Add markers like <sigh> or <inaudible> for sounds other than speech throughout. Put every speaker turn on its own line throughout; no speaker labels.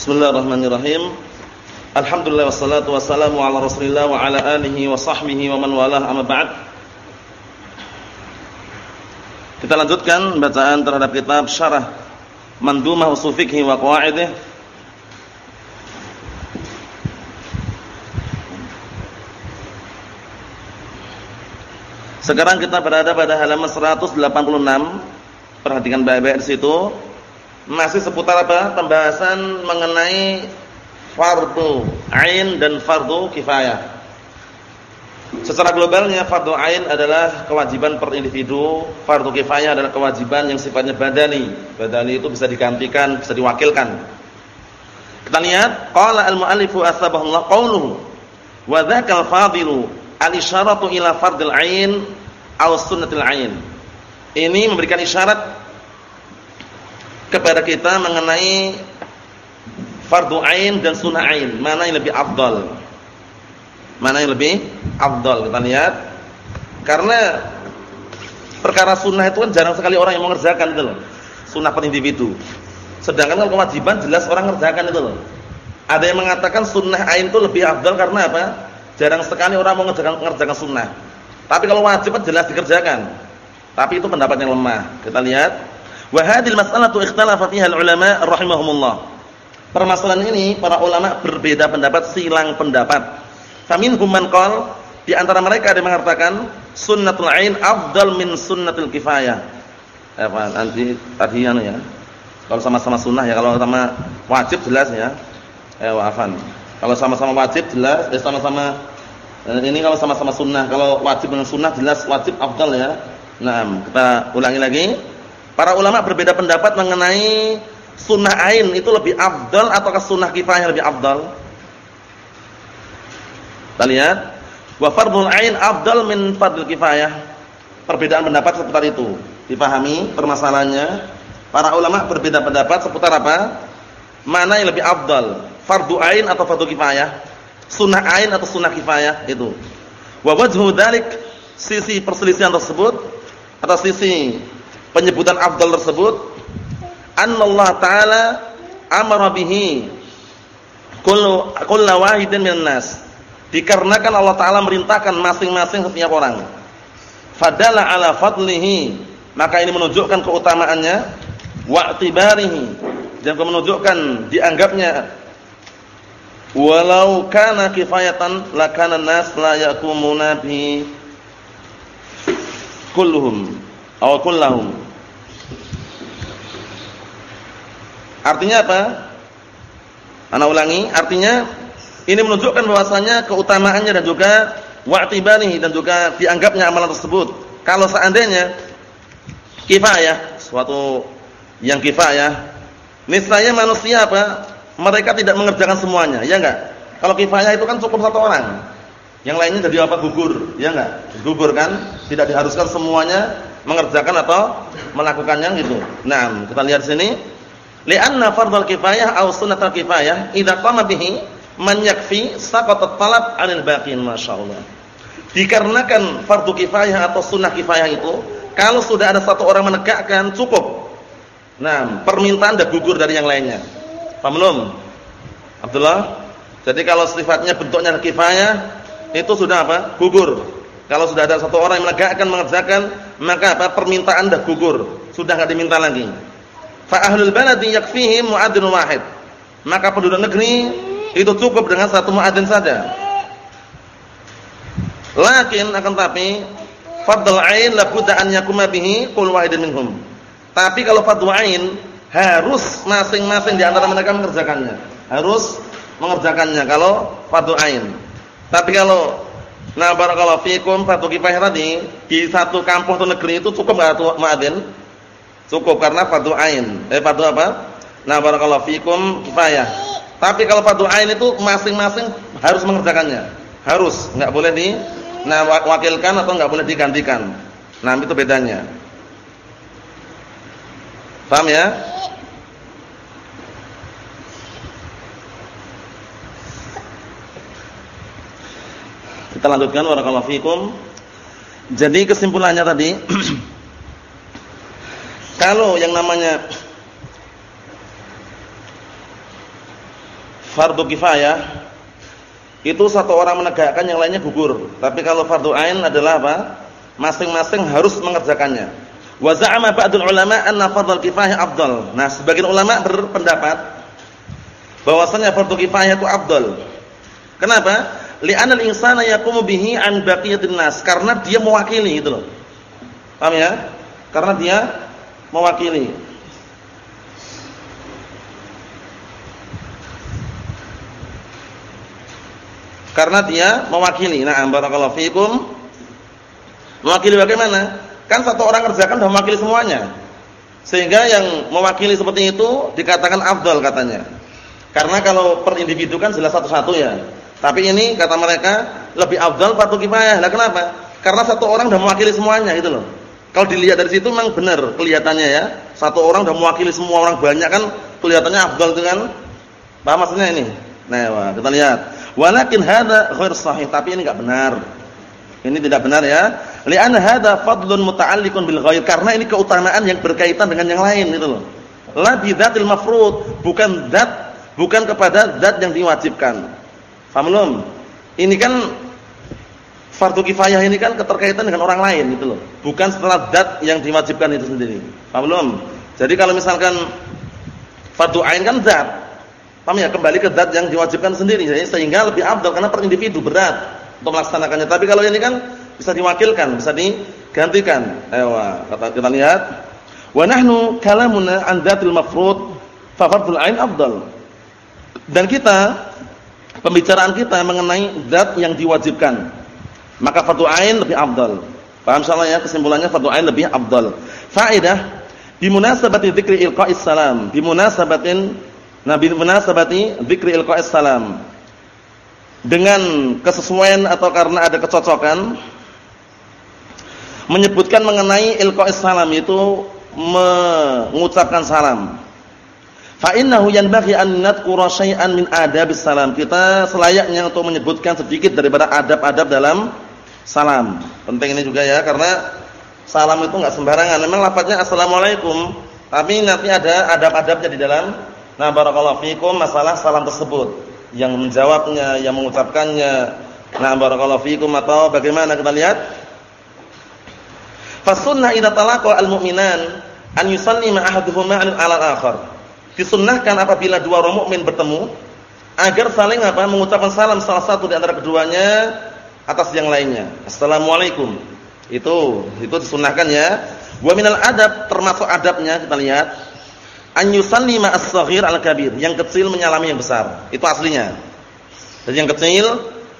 Bismillahirrahmanirrahim. Alhamdulillah wassalatu wassalamu ala Rasulillah wa ala alihi wa sahbihi wa man walah amma ba'd. Kita lanjutkan bacaan terhadap kitab Syarah Mandumah Ushul Fiqh wa Qawaidih. Sekarang kita berada pada halaman 186. Perhatikan baik-baik di situ masih seputar apa? Pembahasan mengenai fardu ain dan fardu kifayah. Secara globalnya fardu ain adalah kewajiban per individu, fardu kifayah adalah kewajiban yang sifatnya badani. Badani itu bisa digantikan, bisa diwakilkan. Kita lihat qala al-muallifu asbahullah qawluhu wa dzakal fadilu al-isyaratu ila fardil ain aw sunnatil ain. Ini memberikan isyarat kepada kita mengenai fardu ain dan sunnah ain, mana yang lebih afdal? Mana yang lebih afdal? Kita lihat. Karena perkara sunnah itu kan jarang sekali orang yang mengerjakan itu loh. Sunnah per individu. Sedangkan kalau kewajiban jelas orang mengerjakan itu loh. Ada yang mengatakan sunnah ain itu lebih afdal karena apa? Jarang sekali orang mau mengerjakan, mengerjakan sunnah. Tapi kalau wajib jelas dikerjakan. Tapi itu pendapat yang lemah. Kita lihat Wa hadhihi al-mas'alatu ikhtalafa fiha al-ulama rahimahumullah. Permasalahan ini para ulama berbeda pendapat, silang pendapat. Faminhum man qala di antara mereka ada mengatakan sunnatul ain afdal min sunnatul kifayah. Eh, apa nanti tadi anu ya. Kalau sama-sama sunnah ya, kalau sama wajib jelas ya. Eh, wafan. Kalau sama-sama wajib jelas, eh sama-sama eh, ini kalau sama-sama sunnah. Kalau wajib dengan sunnah jelas wajib afdal ya. Nah, kita ulangi lagi. Para ulama berbeda pendapat mengenai sunnah ain itu lebih afdal atau sunnah kifayah lebih afdal. Kita lihat, wa fardul ain afdal min fardil kifayah. Perbedaan pendapat seputar itu. Dipahami permasalahannya? Para ulama berbeda pendapat seputar apa? Mana yang lebih afdal? Fardu ain atau fardu kifayah? Sunnah ain atau sunnah kifayah itu. Wa wajhu dzalik sisi perselisihan tersebut atau sisi penyebutan afdal tersebut Allah taala amara bihi kullu kullu wahidin minan nas. Dikarenakan Allah taala merintahkan masing-masing setiap orang. Fadala ala fadlihi. Maka ini menunjukkan keutamaannya. Wa tibarihi dan menunjukkan dianggapnya walau kana kifayatan lakana nas la yakumuna bi kulluhum aw kullahum Artinya apa? Ana ulangi, artinya ini menunjukkan bahwasanya keutamaannya dan juga wa'tibanihi dan juga dianggapnya amalan tersebut. Kalau seandainya kifayah, suatu yang kifayah, niscaya manusia apa? Mereka tidak mengerjakan semuanya, ya enggak? Kalau kifayah itu kan cukup satu orang. Yang lainnya jadi apa? Gugur, ya enggak? Gugur kan? Tidak diharuskan semuanya mengerjakan atau melakukannya gitu. Nah, kita lihat sini. Li'anna fardhal kifayah aw sunnatul kifayah idza qama bihi man yakfi saqata talab 'anil baqin masyaallah. Dikarenakan fardu kifayah atau sunnah kifayah itu kalau sudah ada satu orang menegakkan cukup. Nah, permintaan dah gugur dari yang lainnya. Paham belum? Abdullah? Jadi kalau sifatnya bentuknya kifayah itu sudah apa? Gugur. Kalau sudah ada satu orang yang menegakkan mengerjakan, maka apa? Permintaan dah gugur, sudah enggak diminta lagi. Fa ahlul baladi yakfihim muadzin wahid. Maka penduduk negeri itu cukup dengan satu muadzin saja. Lakin akan tapi fardhu ain la budda an yakuma bihi qul wahidin minhum. Tapi kalau fardhu ain harus masing-masing di antara mereka mengerjakannya. Harus mengerjakannya kalau fardhu ain. Tapi kalau Nah barakallahu fikum fardhu kifayah tadi di satu kampung atau negeri itu cukup enggak muadzin? Cukup karena fardu ain. Eh fardu apa? Nah barakallahu fikum kifayah. Tapi kalau fardu ain itu masing-masing harus mengerjakannya. Harus, enggak boleh di nah wakilkan atau enggak boleh digantikan. Nah, itu bedanya. Paham ya? Kita lanjutkan barakallahu fikum. Jadi kesimpulannya tadi <clears throat> Kalau yang namanya fardu kifayah itu satu orang menegakkan yang lainnya gugur. Tapi kalau fardu ain adalah apa? Masing-masing harus mengerjakannya. Wa za'ama ba'dul ulama anna fardhu kifayah afdal. Nah, sebagian ulama berpendapat bahwasanya fardu kifayah itu afdal. Kenapa? Li'anna al-insana yaqumu bihi an baqiyatin nas, karena dia mewakili gitu loh. Paham ya? Karena dia mewakili. Karena dia mewakili. Nah, barakallahu fikum. Mewakili bagaimana? Kan satu orang kerjakan sudah mewakili semuanya. Sehingga yang mewakili seperti itu dikatakan afdal katanya. Karena kalau per individu kan jelas satu-satu ya. Tapi ini kata mereka lebih afdal fardu kifayah. Lah kenapa? Karena satu orang sudah mewakili semuanya gitu loh. Kalau dilihat dari situ memang benar kelihatannya ya. Satu orang sudah mewakili semua orang banyak kan kelihatannya afdal dengan paham maksudnya ini? Nah, wah, kita lihat. Walakin hadza ghair sahih, tapi ini enggak benar. Ini tidak benar ya. Li'anna hadza fadlun muta'alliqun bil ghair, karena ini keutamaan yang berkaitan dengan yang lain gitu loh. La bidzatil mafrud, bukan zat bukan kepada zat yang diwajibkan. Paham belum? Ini kan fardu kifayah ini kan keterkaitan dengan orang lain gitu loh. Bukan setelah zat yang diwajibkan itu sendiri. Paham belum? Jadi kalau misalkan fardu ain kan zat, Paham ya? Kembali ke zat yang diwajibkan sendiri. Jadi sehingga lebih afdal karena per individu berat untuk melaksanakannya. Tapi kalau ini kan bisa diwakilkan, bisa digantikan. Ayo, kata kita lihat. Wa nahnu kalamuna an dzatil mafrud fa fardul ain afdal. Dan kita pembicaraan kita mengenai zat yang diwajibkan. Maka fardhu ain lebih afdal. Paham insyaallah ya kesimpulannya fardhu ain lebih afdal. Faedah bimunasabati dzikri ilqa'is salam, bimunasabatin Nabi munasabati dzikri ilqa'is salam. Dengan kesesuaian atau karena ada kecocokan menyebutkan mengenai ilqa'is salam itu mengucapkan salam. Fa innahu yanbaghi an nadhkura syai'an min adabis salam. Kita selayaknya untuk menyebutkan sedikit daripada adab-adab dalam salam. Penting ini juga ya karena salam itu enggak sembarangan. Memang lafaznya assalamualaikum, tapi nanti ada adab-adabnya di dalam Nah, barakallahu fikum masalah salam tersebut. Yang menjawabnya, yang mengucapkannya. Nah, barakallahu fikum atau bagaimana kita lihat? Fasunnah idza talaqa al-mu'minan an yusallima ahaduhuma 'ala al-akhar. Disunnahkan apabila dua orang mukmin bertemu agar saling apa? mengucapkan salam salah satu di antara keduanya atas yang lainnya. Assalamualaikum. Itu itu disunnahkan ya. Wa minal adab termasuk adabnya kita lihat an yusallima as-saghir al-kabir, yang kecil menyalami yang besar. Itu aslinya. Jadi yang kecil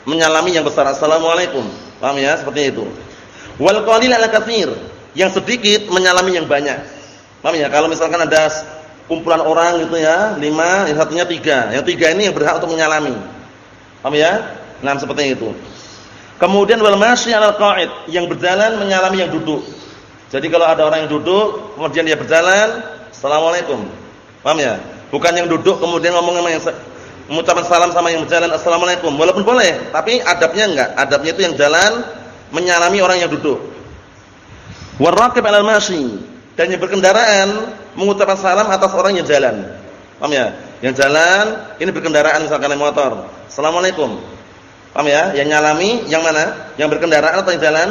menyalami yang besar. Assalamualaikum. Paham ya? Seperti itu. Wal qalil al-katsir, yang sedikit menyalami yang banyak. Paham ya? Kalau misalkan ada kumpulan orang gitu ya, lima, yang satunya tiga. Yang tiga ini yang berhak untuk menyalami. Paham ya? Nah, seperti itu. Kemudian wal masyi 'alal qa'id, yang berjalan menyalami yang duduk. Jadi kalau ada orang yang duduk, kemudian dia berjalan, Assalamualaikum. Paham ya? Bukan yang duduk kemudian ngomong sama yang mengucapkan salam sama yang berjalan Assalamualaikum. Walaupun boleh, tapi adabnya enggak. Adabnya itu yang jalan menyalami orang yang duduk. Waraqib 'alal masyi dan yang berkendaraan mengucapkan salam atas orang yang jalan. Paham ya? Yang jalan ini berkendaraan misalkan naik motor. Assalamualaikum. Paham ya? Yang nyalami yang mana? Yang berkendaraan atau yang jalan?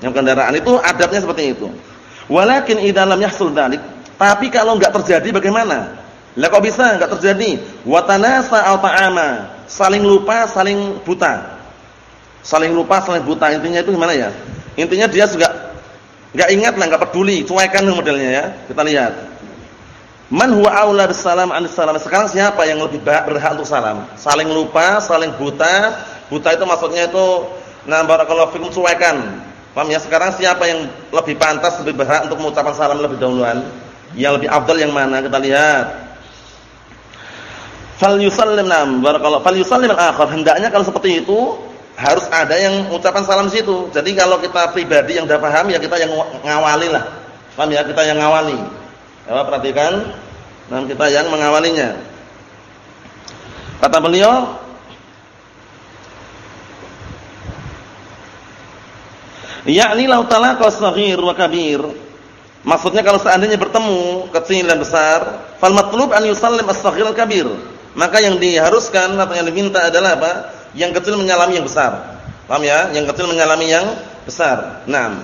Yang kendaraan itu adabnya seperti itu. Walakin idza lam yahsul dzalik tapi kalau enggak terjadi bagaimana? Lah kok bisa enggak terjadi? Wa tanasa al ta'ama, saling lupa, saling buta. Saling lupa, saling buta. Intinya itu gimana ya? Intinya dia juga enggak ingat lah, enggak peduli, cuekan modelnya ya. Kita lihat. Man huwa aula bisalam an salam. Sekarang siapa yang lebih berhak untuk salam? Saling lupa, saling buta. Buta itu maksudnya itu nah barakallahu fikum cuekan. Paham ya? Sekarang siapa yang lebih pantas lebih berhak untuk mengucapkan salam lebih dahuluan? Yang lebih afdal yang mana? Kita lihat. Fal yusallim nam barakallahu fal yusallim al-akhar. Hendaknya kalau seperti itu harus ada yang ucapan salam situ. Jadi kalau kita pribadi yang sudah paham ya kita yang ngawali lah. Paham ya? Kita yang ngawali. Ya, perhatikan. Nah, kita yang mengawalinya. Kata beliau Ya'ni lau talaqa saghir wa kabir Maksudnya kalau seandainya bertemu kecil dan besar, fal matlub an yusallim as-saghir al-kabir. Maka yang diharuskan atau yang diminta adalah apa? Yang kecil menyalami yang besar. Paham ya? Yang kecil menyalami yang besar. Naam.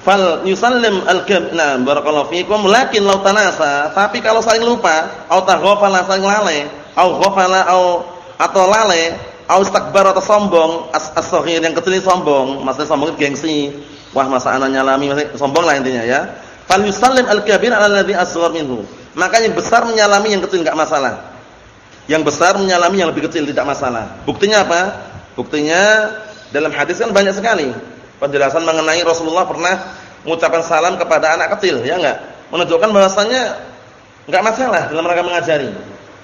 Fal yusallim al-kab. Nah, barakallahu fikum. Lakin law tanasa, tapi kalau saling lupa, au taghafala saling lalai, au ghafala au atau lalai, au istakbar atau sombong, as-saghir yang kecil sombong, maksudnya sombong itu gengsi. Wah, masa anak nyalami, maksudnya sombong lah intinya ya. Fal yusallim al-kabir ala alladhi asghar minhu. Maka yang besar menyalami yang kecil enggak masalah. Yang besar menyalami yang lebih kecil tidak masalah. Buktinya apa? Buktinya dalam hadis kan banyak sekali penjelasan mengenai Rasulullah pernah mengucapkan salam kepada anak kecil, ya enggak? Menunjukkan bahwasanya enggak masalah dalam rangka mengajari.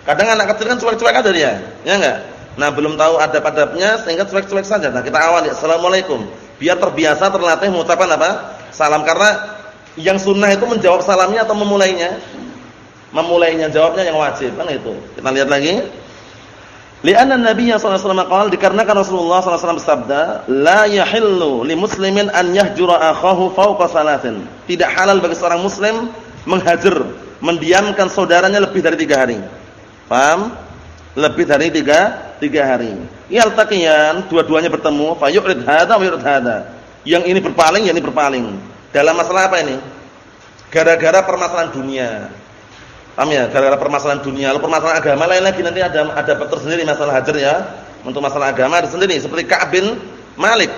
Kadang anak kecil kan cuek-cuek aja dia, ya enggak? Nah, belum tahu adab-adabnya sehingga cuek-cuek saja. Nah, kita awali assalamualaikum. Biar terbiasa terlatih mengucapkan apa? Salam karena yang sunnah itu menjawab salamnya atau memulainya? memulainya jawabnya yang wajib kan itu. Kita lihat lagi. Li'anna Nabi sallallahu alaihi wasallam qala dikarenakan Rasulullah sallallahu alaihi wasallam bersabda, "La yahillu li muslimin an yahjura akhahu fawqa salatin." Tidak halal bagi seorang muslim menghajar, mendiamkan saudaranya lebih dari tiga hari. Paham? Lebih dari tiga, tiga hari. Yaltaqiyan, dua-duanya bertemu, fa yurid hadza wa yurid hadza. Yang ini berpaling, yang ini berpaling. Dalam masalah apa ini? Gara-gara permasalahan dunia. Paham ya? Gara-gara permasalahan dunia, lalu permasalahan agama lain lagi nanti ada ada tersendiri masalah hajar ya. Untuk masalah agama ada sendiri seperti Ka'ab bin Malik.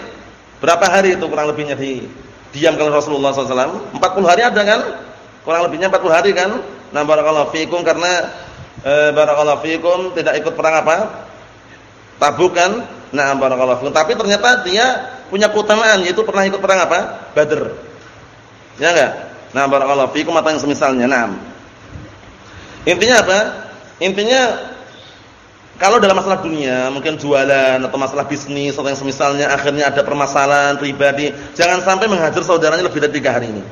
Berapa hari itu kurang lebihnya di diam kalau Rasulullah SAW? 40 hari ada kan? Kurang lebihnya 40 hari kan? Nah, barakallahu fikum karena e, barakallahu fikum tidak ikut perang apa? Tabuk kan? Nah, barakallahu fikum. Tapi ternyata dia punya keutamaan yaitu pernah ikut perang apa? Badr. Ya enggak? Nah, barakallahu fikum atau yang semisalnya. Nah, Intinya apa? Intinya kalau dalam masalah dunia, mungkin jualan atau masalah bisnis atau yang semisalnya akhirnya ada permasalahan pribadi, jangan sampai menghajar saudaranya lebih dari tiga hari ini.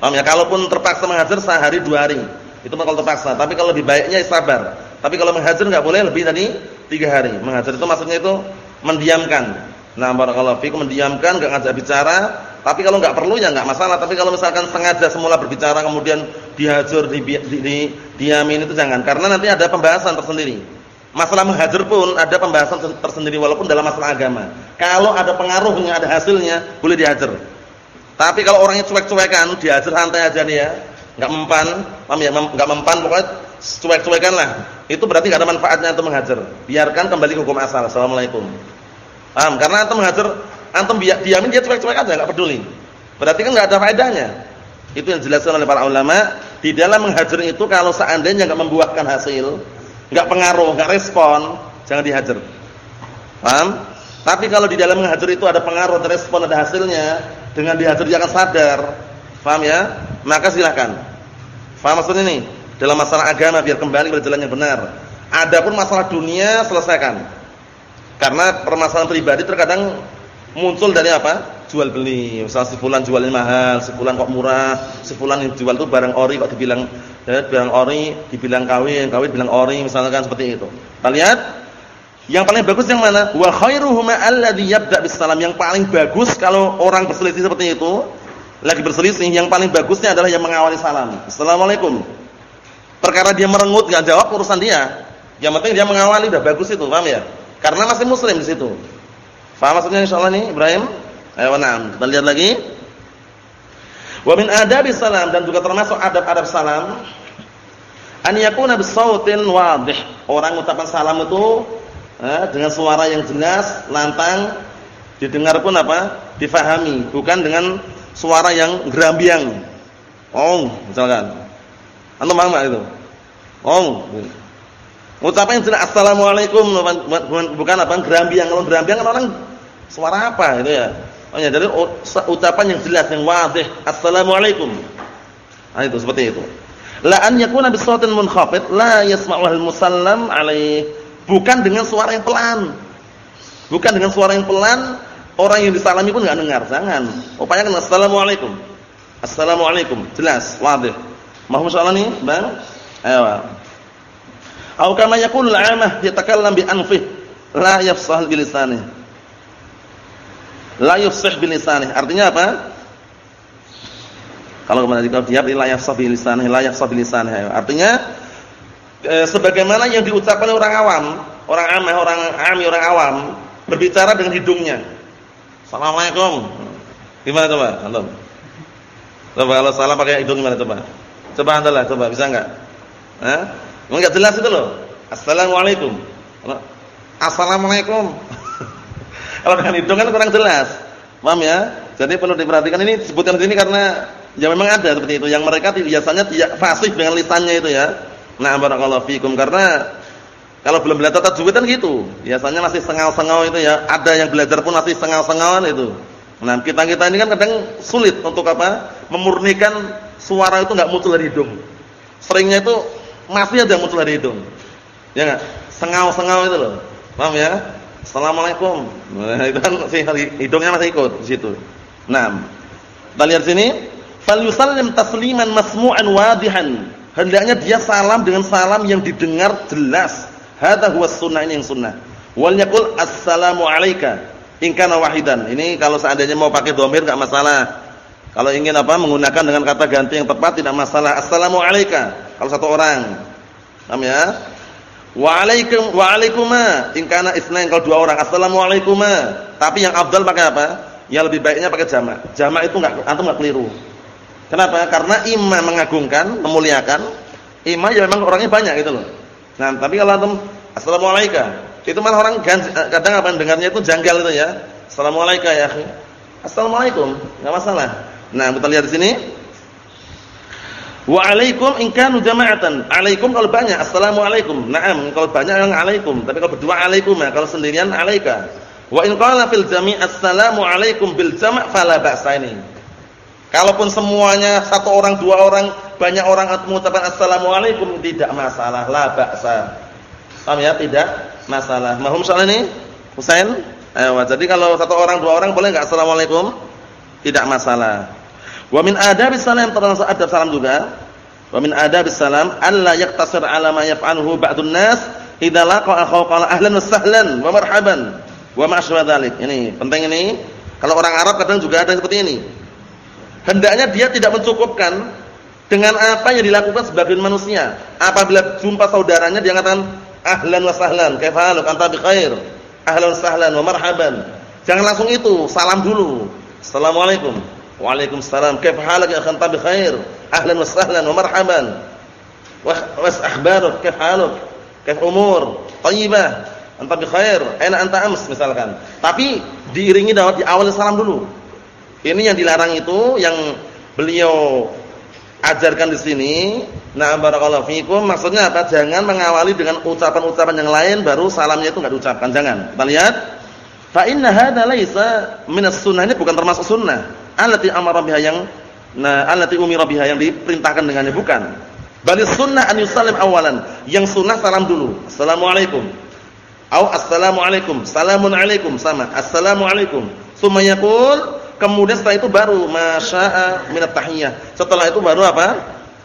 Paham ya? Kalaupun terpaksa menghajar sehari dua hari, itu kalau terpaksa. Tapi kalau lebih baiknya ya sabar. Tapi kalau menghajar nggak boleh lebih dari tiga hari. Menghajar itu maksudnya itu mendiamkan. Nah, barakallahu fikum mendiamkan, enggak ngajak bicara, tapi kalau enggak perlu ya enggak masalah. Tapi kalau misalkan sengaja semula berbicara kemudian dihajar, di, di, di, diamin itu jangan. Karena nanti ada pembahasan tersendiri. Masalah menghajar pun ada pembahasan tersendiri walaupun dalam masalah agama. Kalau ada pengaruhnya, ada hasilnya, boleh dihajar. Tapi kalau orangnya cuek-cuekan, dihajar santai aja nih ya. Enggak mempan, paham ya? Enggak mempan pokoknya cuek-cuekan lah. Itu berarti enggak ada manfaatnya untuk menghajar. Biarkan kembali ke hukum asal. Assalamualaikum. Paham? Karena antum mengajar, antum diamin dia cuek-cuek aja, enggak peduli. Berarti kan enggak ada faedahnya. Itu yang dijelaskan oleh para ulama, di dalam menghajar itu kalau seandainya enggak membuahkan hasil, enggak pengaruh, enggak respon, jangan dihajar. Paham? Tapi kalau di dalam menghajar itu ada pengaruh, ada respon, ada hasilnya, dengan dihajar dia akan sadar. Paham ya? Maka silakan. Paham maksudnya ini? Dalam masalah agama biar kembali pada jalan yang benar. Adapun masalah dunia selesaikan. Karena permasalahan pribadi terkadang muncul dari apa? Jual beli. Misal si fulan jualnya mahal, si fulan kok murah, si fulan yang jual itu barang ori kok dibilang ya, barang ori, dibilang kawin, kawin bilang ori, misalkan seperti itu. Kita lihat yang paling bagus yang mana? Wa khairuhuma alladhi yabda bisalam. Yang paling bagus kalau orang berselisih seperti itu, lagi berselisih, yang paling bagusnya adalah yang mengawali salam. Assalamualaikum. Perkara dia merengut enggak jawab urusan dia. Yang penting dia mengawali udah bagus itu, paham ya? Karena masih muslim di situ. Faham maksudnya insyaallah nih Ibrahim? Ayo na'am. Kita lihat lagi. Wa min adabi salam dan juga termasuk adab-adab salam an yakuna bisautin wadih. Orang ucapan salam itu eh, dengan suara yang jelas, lantang, didengar pun apa? difahami, bukan dengan suara yang gerambiang. Oh, misalkan. Antum paham itu? Oh. Ucapan yang jelas assalamualaikum bukan apa gerambiang. Kalau gerambiang kan orang suara apa itu ya. Oh ya, dari ucapan yang jelas yang wadih assalamualaikum. Nah itu seperti itu. La an yakuna bi sautin munkhafid la yasma'u al-musallam. Bukan dengan suara yang pelan. Bukan dengan suara yang pelan, orang yang disalami pun enggak dengar. Jangan. Upayakan assalamualaikum. Assalamualaikum. Jelas, wadih. Mohon soalan nih, Bang. Ayo. Atau kama yaqulul 'amah yatakallam bi anfih la yafsah bi lisanih. La yafsah bi lisanih. Artinya apa? Kalau ke mana kalau dia la yafsah bi lisanih, la yafsah bi lisanih. Artinya e, sebagaimana yang diucapkan oleh orang awam, orang amah, orang ami, orang awam berbicara dengan hidungnya. Assalamualaikum. Gimana coba? Antum? Coba kalau salam pakai hidung gimana coba? Coba andalah, coba bisa enggak? Hah? Enggak jelas itu loh. Assalamualaikum. Assalamualaikum. <laughs> kalau dengan hidung kan kurang jelas. Paham ya? Jadi perlu diperhatikan ini sebutkan sini karena ya memang ada seperti itu. Yang mereka biasanya tidak fasih dengan lisannya itu ya. Nah, barakallahu fikum karena kalau belum belajar tajwid kan gitu. Biasanya masih sengau-sengau itu ya. Ada yang belajar pun masih sengau-sengauan itu. Nah, kita-kita ini kan kadang sulit untuk apa? Memurnikan suara itu enggak muncul dari hidung. Seringnya itu masih ada yang muncul dari hidung. Ya enggak? Sengau-sengau itu loh. Paham ya? Assalamualaikum. Nah, itu kan si hidungnya masih ikut di situ. Nah, kita lihat sini, fal yusallim tasliman masmu'an wadihan. Hendaknya dia salam dengan salam yang didengar jelas. Hadza huwa sunnah ini yang sunnah. Wal yaqul assalamu alayka wahidan. Ini kalau seandainya mau pakai dhamir enggak masalah. Kalau ingin apa menggunakan dengan kata ganti yang tepat tidak masalah. Assalamu alayka kalau satu orang. Paham ya? Wa alaikum wa in kana kalau dua orang. Assalamu alaikuma. Tapi yang afdal pakai apa? Yang lebih baiknya pakai jamak. Jamak itu enggak antum enggak keliru. Kenapa? Karena imam mengagungkan, memuliakan. Imam ya memang orangnya banyak gitu loh. Nah, tapi kalau antum assalamu alayka itu malah orang kadang apa dengarnya itu janggal itu ya. Assalamualaikum ya. Assalamualaikum, enggak masalah. Nah, kita lihat di sini. Wa alaikum in kanu jama'atan. Alaikum kalau banyak, assalamualaikum. Naam, kalau banyak yang alaikum, tapi kalau berdua alaikum ya, kalau sendirian alaika. Wa in qala fil jami' assalamu alaikum bil jama' fala ba'sa ini. Kalaupun semuanya satu orang, dua orang, banyak orang mengucapkan assalamualaikum tidak masalah, la ba'sa. Paham ya? Tidak masalah. Mahum soal ini? Husain? Ayo, jadi kalau satu orang, dua orang boleh enggak assalamualaikum? Tidak masalah. Wa min adabis salam termasuk adab salam juga. Wa min adabis salam alla yaktasir ala ma yaf'aluhu ba'dun nas idza laqa akhaw qala ahlan wa sahlan wa marhaban wa ma dzalik. Ini penting ini. Kalau orang Arab kadang juga ada seperti ini. Hendaknya dia tidak mencukupkan dengan apa yang dilakukan sebagian manusia. Apabila jumpa saudaranya dia mengatakan ahlan wa sahlan, kaifa haluk anta bi? Ahlan wa sahlan wa marhaban. Jangan langsung itu, salam dulu. Assalamualaikum. Waalaikumsalam. Kaifa haluk ya anta bi khair? Ahlan wa sahlan wa marhaban. Wa was akhbaruk, kaifa haluk? Kaif umur? Thayyibah. Anta bi khair? Aina anta ams misalkan. Tapi diiringi dengan di awal salam dulu. Ini yang dilarang itu yang beliau ajarkan di sini. Nah, barakallahu fikum. Maksudnya apa? Jangan mengawali dengan ucapan-ucapan yang lain baru salamnya itu enggak diucapkan. Jangan. Kita lihat. Fa inna hadza laisa min sunnah ini bukan termasuk sunnah. Allati amara biha yang nah allati umira biha yang diperintahkan dengannya bukan. Bali sunnah an yusallim awalan. Yang sunnah salam dulu. Assalamualaikum. Au assalamualaikum. Salamun alaikum sama. Assalamualaikum. Tsumma yaqul Kemudian setelah itu baru masya'a minat tahiyah. Setelah itu baru apa?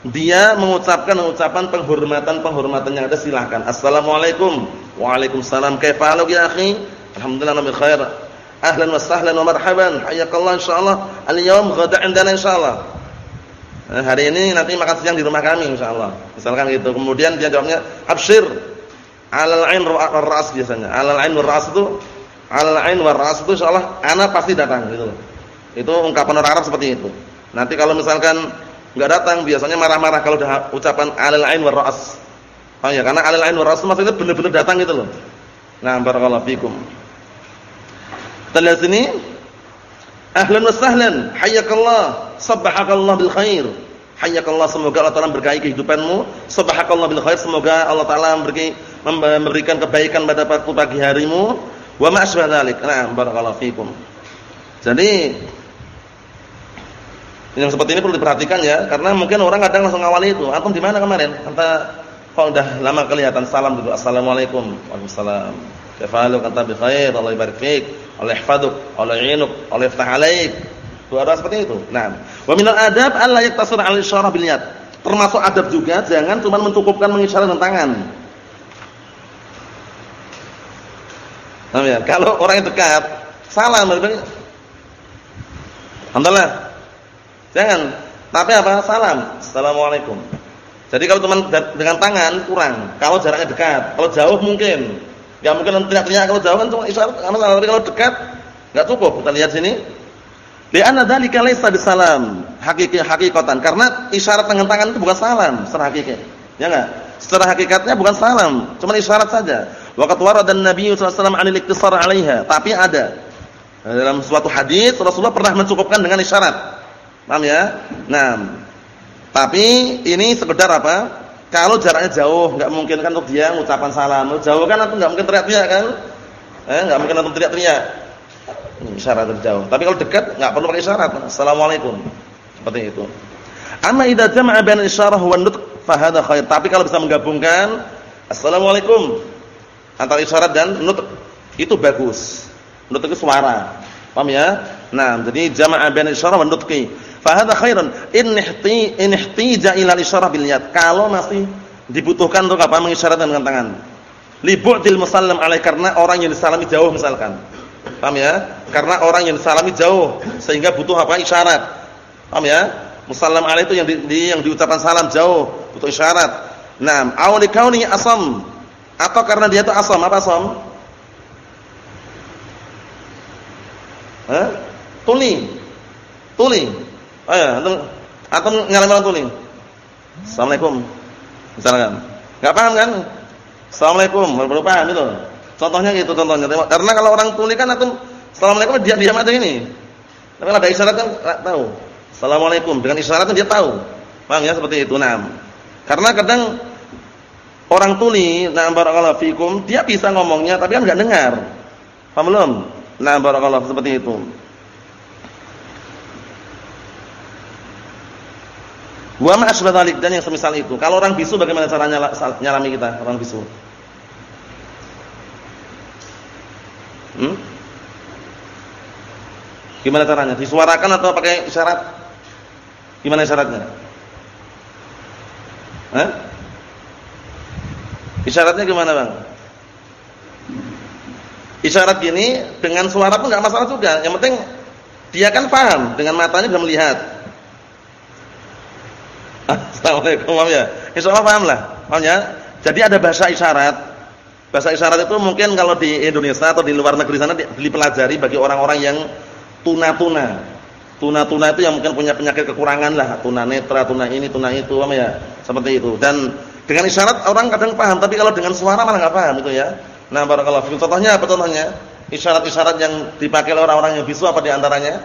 Dia mengucapkan ucapan penghormatan-penghormatan yang ada silahkan. Assalamualaikum. Waalaikumsalam. Kaifa ya akhi? Alhamdulillah nabi khair. Ahlan wa sahlan wa marhaban. Hayyakallah insyaallah. Al-yawm ghada indana insyaallah. Nah, hari ini nanti makan siang di rumah kami insyaallah. Misalkan gitu. Kemudian dia jawabnya absyir. Alal ain ras biasanya. Alal ain ras itu alal ain ras itu insyaallah ana pasti datang gitu. Itu ungkapan orang Arab seperti itu. Nanti kalau misalkan enggak datang biasanya marah-marah kalau udah ucapan alal ain ra's. Oh ya, karena alal ain ra's maksudnya benar-benar datang gitu loh. Nah, barakallahu fikum. Kita lihat sini. Ahlan wa sahlan, hayyakallah, sabbahakallah bil khair. Hayyakallah semoga Allah Taala berkahi kehidupanmu. Subhanakallah bil khair semoga Allah Taala memberikan kebaikan pada pagi harimu. Wa ma asbah dzalik. Nah, barakallahu fikum. Jadi yang seperti ini perlu diperhatikan ya, karena mungkin orang kadang langsung awali itu. Antum di mana kemarin? Anta kok udah lama kelihatan salam dulu. Assalamualaikum. Waalaikumsalam. Kaifa kata bi khair, Allah barik fik, Allah ihfaduk, Allah yu'inuk, Allah yaftah alaik. Seperti itu. Nah, wa minal adab alla yaktasir 'ala isyarah bil yad. Termasuk adab juga jangan cuma mencukupkan mengisyarat dengan tangan. Nah, ya, kalau orang yang dekat, salam berarti Alhamdulillah. Jangan. Tapi apa? Salam. Assalamualaikum. Jadi kalau cuma dengan tangan kurang. Kalau jaraknya dekat, kalau jauh mungkin. Enggak mungkin teriak-teriak kalau jauh kan cuma isyarat tapi kalau dekat enggak cukup. Kita lihat sini. Li'anna dzalika laisa bisalam, hakiki hakikatan. Karena isyarat dengan tangan itu bukan salam secara hakiki. Ya enggak? Secara hakikatnya bukan salam, cuma isyarat saja. Waqat warada Nabi sallallahu alaihi wasallam 'anil 'alaiha, tapi ada dalam suatu hadis Rasulullah pernah mencukupkan dengan isyarat. Paham ya? Nah, tapi ini sekedar apa? Kalau jaraknya jauh, enggak mungkin kan untuk dia mengucapkan salam. Jauh kan atau enggak mungkin teriak-teriak kan? Eh, enggak mungkin untuk teriak-teriak. Isyarat terjauh. Tapi kalau dekat enggak perlu pakai isyarat. Assalamualaikum. Seperti itu. Amma idza jama'a bain isyarah wa nutq fa hadha khair. Tapi kalau bisa menggabungkan assalamualaikum antara isyarat dan nutq itu bagus. Nutq itu suara. Paham ya? Nah, jadi jama'a bain isyarah wa nutqi. Fa hadha khairun in ihti in ihtija ila isyarah bil yad. Kalau masih dibutuhkan untuk apa? Mengisyaratkan dengan tangan. Li bu'dil musallam alaih karena orang yang disalami jauh misalkan. Paham ya? Karena orang yang disalami jauh sehingga butuh apa? Isyarat. Paham ya? Musallam alaih itu yang di, di, yang diucapkan salam jauh, butuh isyarat. Naam, aw kauni asam atau karena dia itu asam, apa asam? Hah? Tuli. Tuli. Oh ya, antum antum ngalamin orang tuli. Assalamualaikum. Misalkan. Enggak paham kan? Assalamualaikum, baru paham itu. Contohnya gitu contohnya. Karena kalau orang tuli kan antum Assalamualaikum dia diam aja ini. Tapi kalau ada isyarat kan tahu. Assalamualaikum dengan isyarat kan dia tahu. Paham ya seperti itu. Nah. Karena kadang orang tuli, nah barakallahu fikum, dia bisa ngomongnya tapi kan enggak dengar. Paham belum? Nah barakallahu seperti itu. Wa ma asbadalik dan yang semisal itu. Kalau orang bisu bagaimana caranya nyalami kita orang bisu? Hmm? Gimana caranya? Disuarakan atau pakai isyarat? Gimana isyaratnya? Hah? Isyaratnya gimana, Bang? Isyarat gini dengan suara pun enggak masalah juga. Yang penting dia kan paham, dengan matanya bisa melihat. Assalamualaikum ya. Insyaallah paham lah. Paham ya? Jadi ada bahasa isyarat Bahasa isyarat itu mungkin kalau di Indonesia atau di luar negeri sana dipelajari bagi orang-orang yang tuna-tuna. Tuna-tuna itu yang mungkin punya penyakit kekurangan lah, tuna netra, tuna ini, tuna itu, apa ya? Seperti itu. Dan dengan isyarat orang kadang paham, tapi kalau dengan suara malah enggak paham itu ya. Nah, barakallahu fikum. Contohnya apa contohnya? Isyarat-isyarat yang dipakai oleh orang-orang yang bisu apa di antaranya?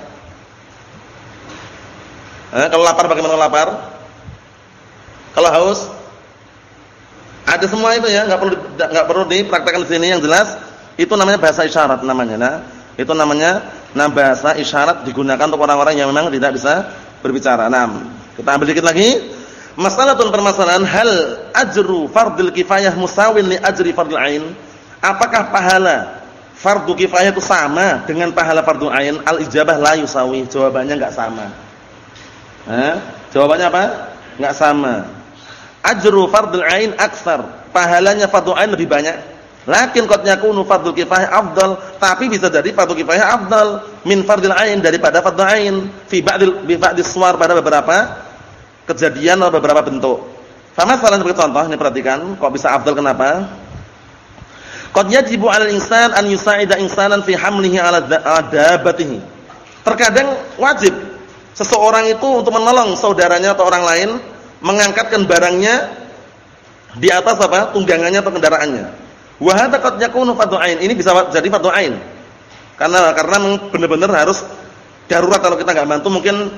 Eh, kalau lapar bagaimana lapar? Kalau haus? Ada semua itu ya, enggak perlu enggak perlu dipraktekkan di sini yang jelas itu namanya bahasa isyarat namanya. Nah, itu namanya nah bahasa isyarat digunakan untuk orang-orang yang memang tidak bisa berbicara. Nah, kita ambil dikit lagi. Masalahun permasalahan hal ajru fardil kifayah musawin li ajri fardil ain? Apakah pahala fardu kifayah itu sama dengan pahala fardu ain? Al ijabah la yusawi. Jawabannya enggak sama. Eh? Jawabannya apa? Enggak sama ajru fardul ain aksar. Pahalanya fardhu ain lebih banyak. Lakin qad yakunu fardhu kifayah afdal, tapi bisa jadi fardhu kifayah afdal min fardil ain daripada fardhu ain fi ba'dil bi ba'dis suwar pada beberapa kejadian atau beberapa bentuk. Sama salah sebagai contoh ini perhatikan, kok bisa afdal kenapa? Qad yajibu 'alal insan an yusa'ida insanan fi hamlihi 'ala dabatihi. Terkadang wajib seseorang itu untuk menolong saudaranya atau orang lain mengangkatkan barangnya di atas apa? tunggangannya atau kendaraannya. Wa hadza qad yakunu ain. Ini bisa jadi fardhu ain. Karena karena benar-benar harus darurat kalau kita enggak bantu mungkin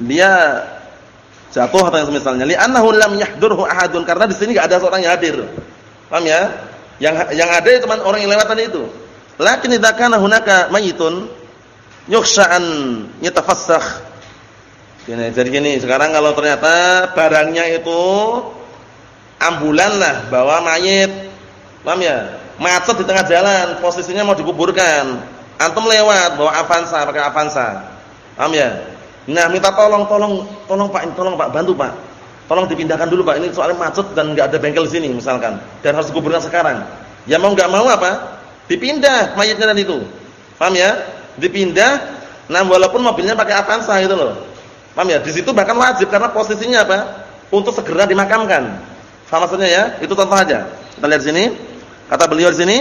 dia jatuh atau yang semisalnya. Li'annahu lam yahdurhu ahadun karena di sini enggak ada seorang yang hadir. Paham ya? Yang yang ada cuma orang yang lewat tadi itu. Lakin idza kana hunaka mayitun yukhsha an Gini, jadi gini, sekarang kalau ternyata barangnya itu ambulan lah, bawa mayit. Paham ya? Macet di tengah jalan, posisinya mau dikuburkan. Antum lewat bawa Avanza, pakai Avanza. Paham ya? Nah, minta tolong, tolong, tolong Pak, tolong Pak, bantu Pak. Tolong dipindahkan dulu Pak, ini soalnya macet dan enggak ada bengkel di sini misalkan. Dan harus dikuburkan sekarang. Ya mau enggak mau apa? Dipindah mayitnya dan itu. Paham ya? Dipindah, nah walaupun mobilnya pakai Avanza gitu loh. Paham ya? Di situ bahkan wajib karena posisinya apa? untuk segera dimakamkan. Faham maksudnya ya? Itu contoh aja. Kita lihat sini. Kata beliau di sini,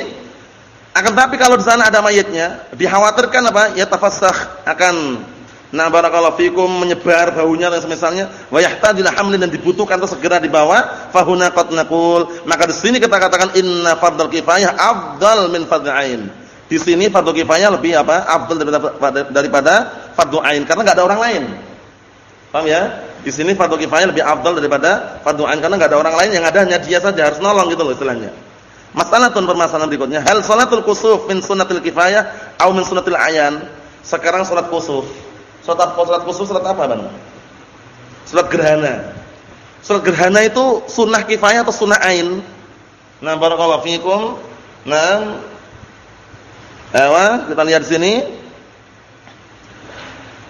akan tapi kalau di sana ada mayatnya, dikhawatirkan apa? Ya tafassah akan Nah barakallahu fikum menyebar baunya dan semisalnya wa yahtadila hamlin dan dibutuhkan untuk segera dibawa fahuna qad naqul maka di sini kita katakan inna fardal kifayah afdal min fardhu ain. Di sini fardhu kifayah lebih apa? afdal daripada daripada fardhu ain karena enggak ada orang lain. Paham ya? Di sini fardhu kifayah lebih afdal daripada fardhu ain karena enggak ada orang lain yang ada hanya dia saja harus nolong gitu loh istilahnya. Masalah tun permasalahan berikutnya, hal salatul kusuf min sunnatil kifayah atau min sunnatil ayan? Sekarang salat kusuf Salat salat khusus salat apa, Bang? Salat gerhana. Salat gerhana itu sunnah kifayah atau sunnah ain? Nah, barakallahu fikum. Nah, Ewa, kita lihat sini.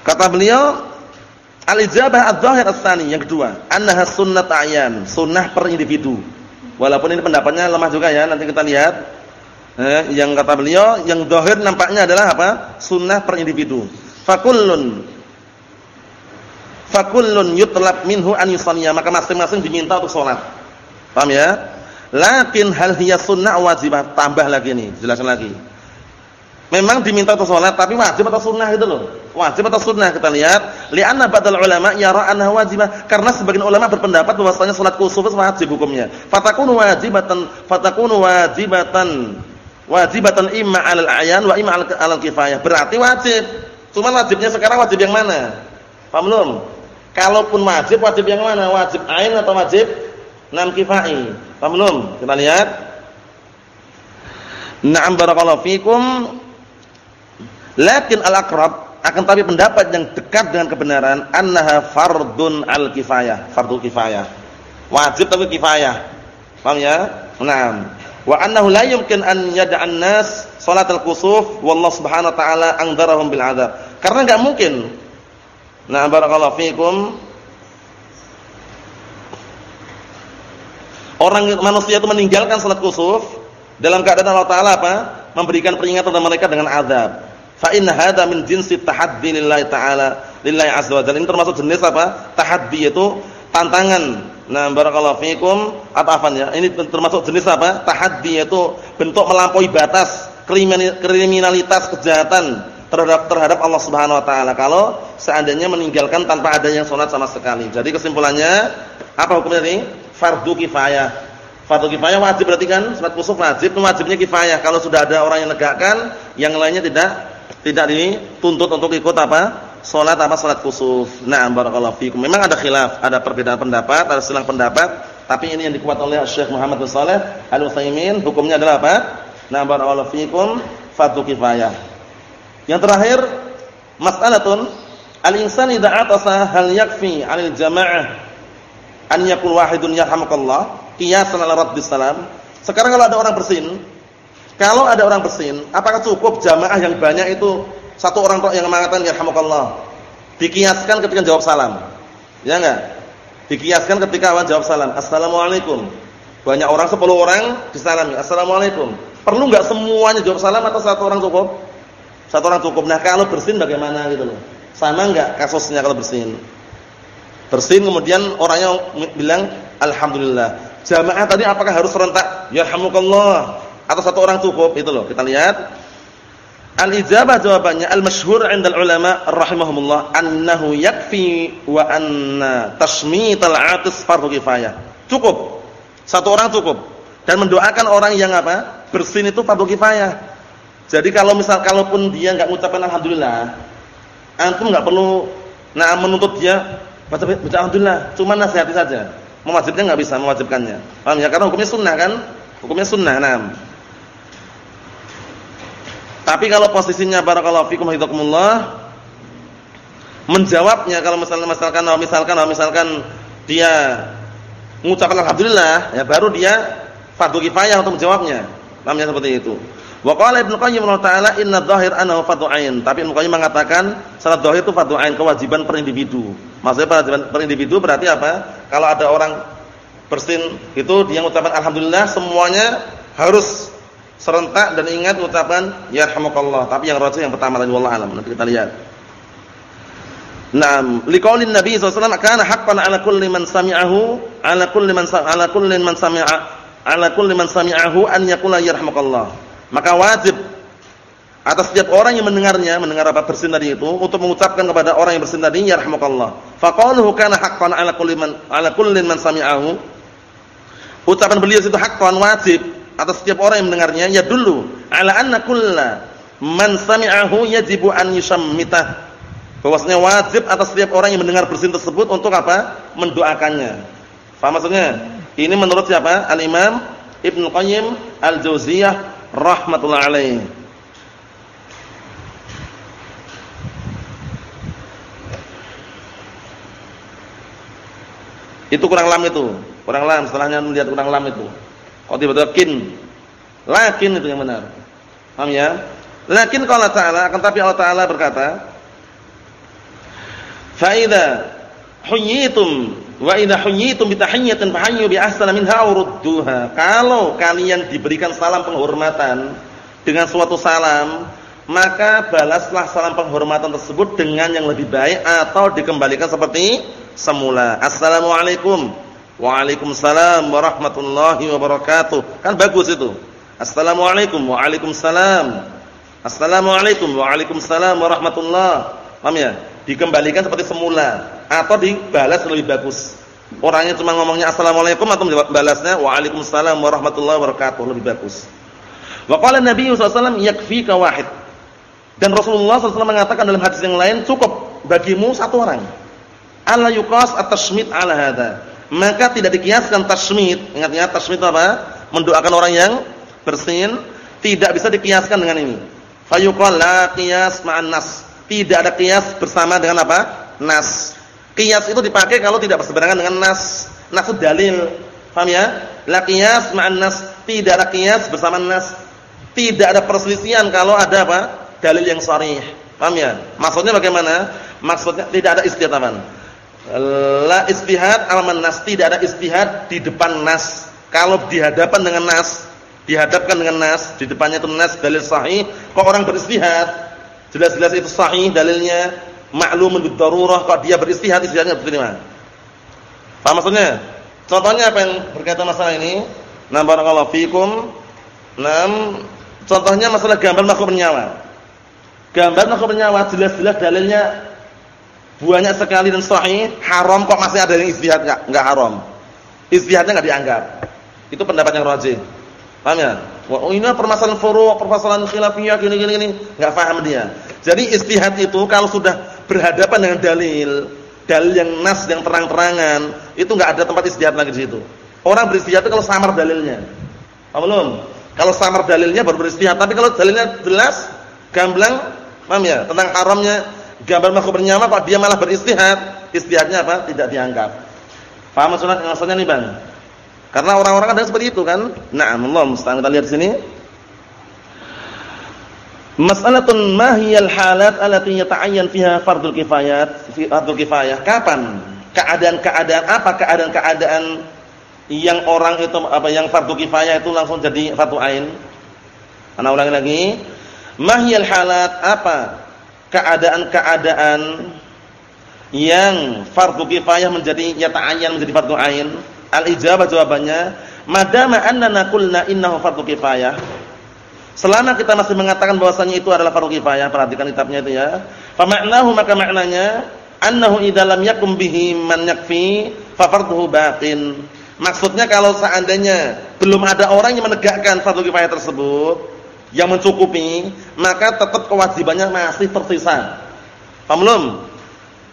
Kata beliau, al-ijabah adz-dzahir ats-tsani yang kedua, annaha sunnat ayan, sunnah per individu. Walaupun ini pendapatnya lemah juga ya, nanti kita lihat. Eh, yang kata beliau, yang zahir nampaknya adalah apa? Sunnah per individu. Fakullun. Fakullun yutlab minhu an yusalliya maka masing-masing diminta untuk salat paham ya? Lakin hal hiya sunnah wajibah. Tambah lagi nih jelaskan lagi memang diminta untuk salat tapi wajib atau sunnah gitu loh wajib atau sunnah kita lihat li'anna badal ulama yara annaha wajibah karena sebagian ulama berpendapat bahwasanya salat kusuf wajib hukumnya fatakunu wajibatan fatakunu wajibatan wajibatan imma 'alal a'yan wa imma 'alal kifayah berarti wajib Cuma wajibnya sekarang wajib yang mana? Paham belum? Kalaupun wajib, wajib yang mana? Wajib ain atau wajib nam kifai? Paham belum? Kita lihat. Na'am barakallahu. Lakin al-aqrab akan tapi pendapat yang dekat dengan kebenaran annaha fardun al-kifayah, fardhu kifayah. Wajib tapi kifayah. Paham ya? Naam. Wa annahu la yumkin an yad'an nas salatul kusuf wallahu subhanahu wa ta'ala angdarahum bil adzab. Karena enggak mungkin. Nah, barakallahu fikum. Orang manusia itu meninggalkan salat kusuf dalam keadaan Allah taala apa? Memberikan peringatan kepada mereka dengan azab. Fa inna hadza min jinsi tahaddi lillahi taala, lillahi azza wa jalla. Ini termasuk jenis apa? Tahaddi itu tantangan. Nah, barakallahu fikum. Apa afan ya? Ini termasuk jenis apa? Tahaddi itu bentuk melampaui batas kriminalitas kejahatan terhadap terhadap Allah Subhanahu wa taala kalau seandainya meninggalkan tanpa ada yang salat sama sekali. Jadi kesimpulannya apa hukumnya ini? Fardu kifayah. Fardu kifayah wajib berarti kan salat kusuf wajib, wajibnya kifayah. Kalau sudah ada orang yang negakkan, yang lainnya tidak tidak dituntut untuk ikut apa? Salat apa salat kusuf. Nah, barakallahu fikum. Memang ada khilaf, ada perbedaan pendapat, ada silang pendapat, tapi ini yang dikuat oleh Syekh Muhammad bin Shalih Al-Utsaimin, hukumnya adalah apa? Nah, barakallahu fikum, fardu kifayah. Yang terakhir, mas'alatun al-insan idza atasa hal yakfi 'anil jama'ah an yakul wahidun yarhamukallah qiyasan ala raddis salam. Sekarang kalau ada orang bersin, kalau ada orang bersin, apakah cukup jamaah yang banyak itu satu orang yang mengatakan yarhamukallah? Dikiaskan ketika jawab salam. Ya enggak? Dikiaskan ketika awal jawab salam. Assalamualaikum. Banyak orang 10 orang disalami. Assalamualaikum. Perlu enggak semuanya jawab salam atau satu orang cukup? Satu orang cukup. Nah, kalau bersin bagaimana gitu loh. Sama enggak kasusnya kalau bersin? Bersin kemudian orangnya bilang alhamdulillah. Jamaah tadi apakah harus serentak yarhamukallah atau satu orang cukup? Itu loh. Kita lihat. Al-ijabah jawabannya al-masyhur 'inda ulama rahimahumullah annahu yakfi wa anna tashmital 'atis fardhu kifayah. Cukup. Satu orang cukup. Dan mendoakan orang yang apa? Bersin itu fardhu kifayah. Jadi kalau misal kalaupun dia enggak mengucapkan alhamdulillah, antum enggak perlu nah menuntut dia baca, baca alhamdulillah, cuma nasihati saja. Mewajibnya enggak bisa mewajibkannya. Paham ya? Karena hukumnya sunnah kan? Hukumnya sunnah, nah. Tapi kalau posisinya barakallahu fikum hidakumullah menjawabnya kalau misalkan misalkan kalau misalkan dia mengucapkan alhamdulillah, ya baru dia fardu kifayah untuk menjawabnya. Namanya seperti itu. Wa qala Ibnu Qayyim ta'ala inna dhahir annahu fardhu ain. Tapi Ibnu Qayyim mengatakan salat dhahir itu fardhu ain, kewajiban per individu. Maksudnya kewajiban per individu berarti apa? Kalau ada orang bersin itu dia mengucapkan alhamdulillah semuanya harus serentak dan ingat mengucapkan yarhamukallah. Tapi yang rajih yang pertama tadi wallahu alam. Nanti kita lihat. Naam, liqaulin Nabi sallallahu alaihi wasallam kana haqqan 'ala kulli man sami'ahu 'ala kulli man 'ala kulli man sami'a 'ala kulli man sami'ahu an yaqula yarhamukallah. Maka wajib atas setiap orang yang mendengarnya, mendengar apa bersin tadi itu untuk mengucapkan kepada orang yang bersin tadi yarhamukallah. Faqaluhu kana haqqan 'ala kulli man 'ala kulli man sami'ahu. Ucapan beliau itu haqqan wajib atas setiap orang yang mendengarnya ya dulu ala anna kulla man sami'ahu yajibu an yusammitah bahwasanya wajib atas setiap orang yang mendengar bersin tersebut untuk apa? mendoakannya. Paham maksudnya? Ini menurut siapa? Al-Imam Ibnu Qayyim Al-Jauziyah rahimatullah alaih. Itu kurang lam itu. Kurang lam setelahnya melihat kurang lam itu. Kok tiba-tiba kin. Lakin itu yang benar. Paham ya? Lakin kalau Allah Ta'ala akan tapi Allah Ta'ala berkata Faida huyitum wa idza huyitum bi tahiyyatin fahayyu bi ahsana minha. Kalau kalian diberikan salam penghormatan dengan suatu salam, maka balaslah salam penghormatan tersebut dengan yang lebih baik atau dikembalikan seperti semula. Assalamualaikum. Waalaikumsalam warahmatullahi wabarakatuh. Kan bagus itu. Assalamualaikum. Waalaikumsalam. Assalamualaikum. Waalaikumsalam warahmatullahi. Paham ya? dikembalikan seperti semula atau dibalas lebih bagus. Orangnya cuma ngomongnya assalamualaikum atau balasnya waalaikumsalam warahmatullahi wabarakatuh lebih bagus. Wa qala Nabi sallallahu alaihi wasallam yakfika wahid. Dan Rasulullah SAW mengatakan dalam hadis yang lain cukup bagimu satu orang. Alla yuqas at-tashmit ala hada. Maka tidak dikiaskan tashmit. Ingat-ingat tashmit apa? Mendoakan orang yang bersin tidak bisa dikiaskan dengan ini. Fayuqal la qiyas ma'an nas tidak ada kias bersama dengan apa? Nas. Kias itu dipakai kalau tidak berseberangan dengan nas. Nas dalil. Paham ya? La qiyas ma'an nas. Tidak ada kias bersama nas. Tidak ada perselisihan kalau ada apa? Dalil yang sharih. Paham ya? Maksudnya bagaimana? Maksudnya tidak ada istihad La istihad alaman nas. Tidak ada istihad di depan nas. Kalau dihadapan dengan nas, dihadapkan dengan nas, di depannya itu nas dalil sahih, kok orang beristihad? Jelas-jelas itu sahih dalilnya, maklumun bidarurah kok dia beristihad istihadnya diterima. Paham maksudnya? Contohnya apa yang berkaitan masalah ini? Nah, barakallahu fikum. Nam, contohnya masalah gambar makhluk bernyawa. Gambar makhluk bernyawa jelas-jelas dalilnya banyak sekali dan sahih, haram kok masih ada yang istihad enggak? Enggak haram. Istihadnya enggak dianggap. Itu pendapat yang rajih. Paham ya? Wah, oh ini permasalahan furu', permasalahan khilafiyah gini gini gini, enggak paham dia. Jadi istihad itu kalau sudah berhadapan dengan dalil, dalil yang nas yang terang-terangan, itu enggak ada tempat istihad lagi di situ. Orang beristihad itu kalau samar dalilnya. Paham belum? Kalau samar dalilnya baru beristihad, tapi kalau dalilnya jelas, gamblang, paham ya? Tentang haramnya gambar makhluk bernyawa kok dia malah beristihad, istihadnya apa? Tidak dianggap. Paham maksudnya, maksudnya nih, Bang? Karena orang-orang ada seperti itu kan. Nah, Allah musta'an kita lihat sini. Mas'alatun ma hiyal halat allati yata'ayyan fiha fardul kifayat, fardul kifayah. Kapan? Keadaan-keadaan apa keadaan-keadaan yang orang itu apa yang fardu kifayah itu langsung jadi fardu ain? Ana ulangi lagi. Ma hiyal halat apa keadaan-keadaan yang fardu kifayah menjadi yata'ayyan menjadi fardu ain? Al-ijabah jawabannya, madama annana qulna innahu fardhu kifayah. Selama kita masih mengatakan bahwasanya itu adalah fardhu kifayah, perhatikan kitabnya itu ya. Fa ma'nahu maka maknanya annahu idza lam yakum bihi man yakfi fa fardhuhu baqin. Maksudnya kalau seandainya belum ada orang yang menegakkan fardhu kifayah tersebut yang mencukupi, maka tetap kewajibannya masih tersisa. Paham belum?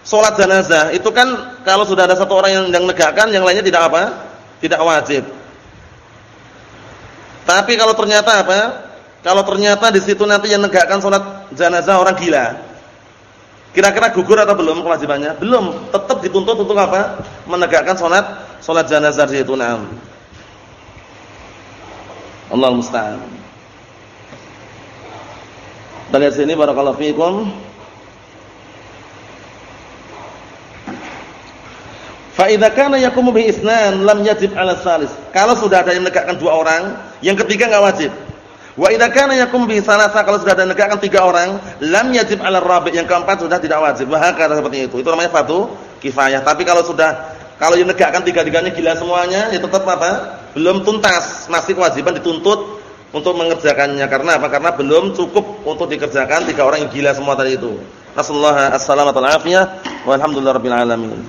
Sholat jenazah itu kan kalau sudah ada satu orang yang yang negakkan, yang lainnya tidak apa? Tidak wajib. Tapi kalau ternyata apa? Kalau ternyata di situ nanti yang negakkan sholat jenazah orang gila, kira-kira gugur atau belum kewajibannya? Belum. Tetap dituntut untuk apa? Menegakkan sholat sholat jenazah di situ. Nah. Allah musta'an. Dari sini barakallahu fiikum. Fa idza kana yakumu bi isnan lam yajib 'ala salis. Kalau sudah ada yang menegakkan dua orang, yang ketiga enggak wajib. Wa idza kana yakum bi salasa kalau sudah ada negakkan tiga orang, lam yajib 'ala rabi' yang keempat sudah tidak wajib. Wah, kata seperti itu. Itu namanya fardu kifayah. Tapi kalau sudah kalau yang negakkan tiga-tiganya gila semuanya, ya tetap apa? Belum tuntas, masih kewajiban dituntut untuk mengerjakannya. Karena apa? Karena belum cukup untuk dikerjakan tiga orang yang gila semua tadi itu. Nasallahu as-salamata wal alamin.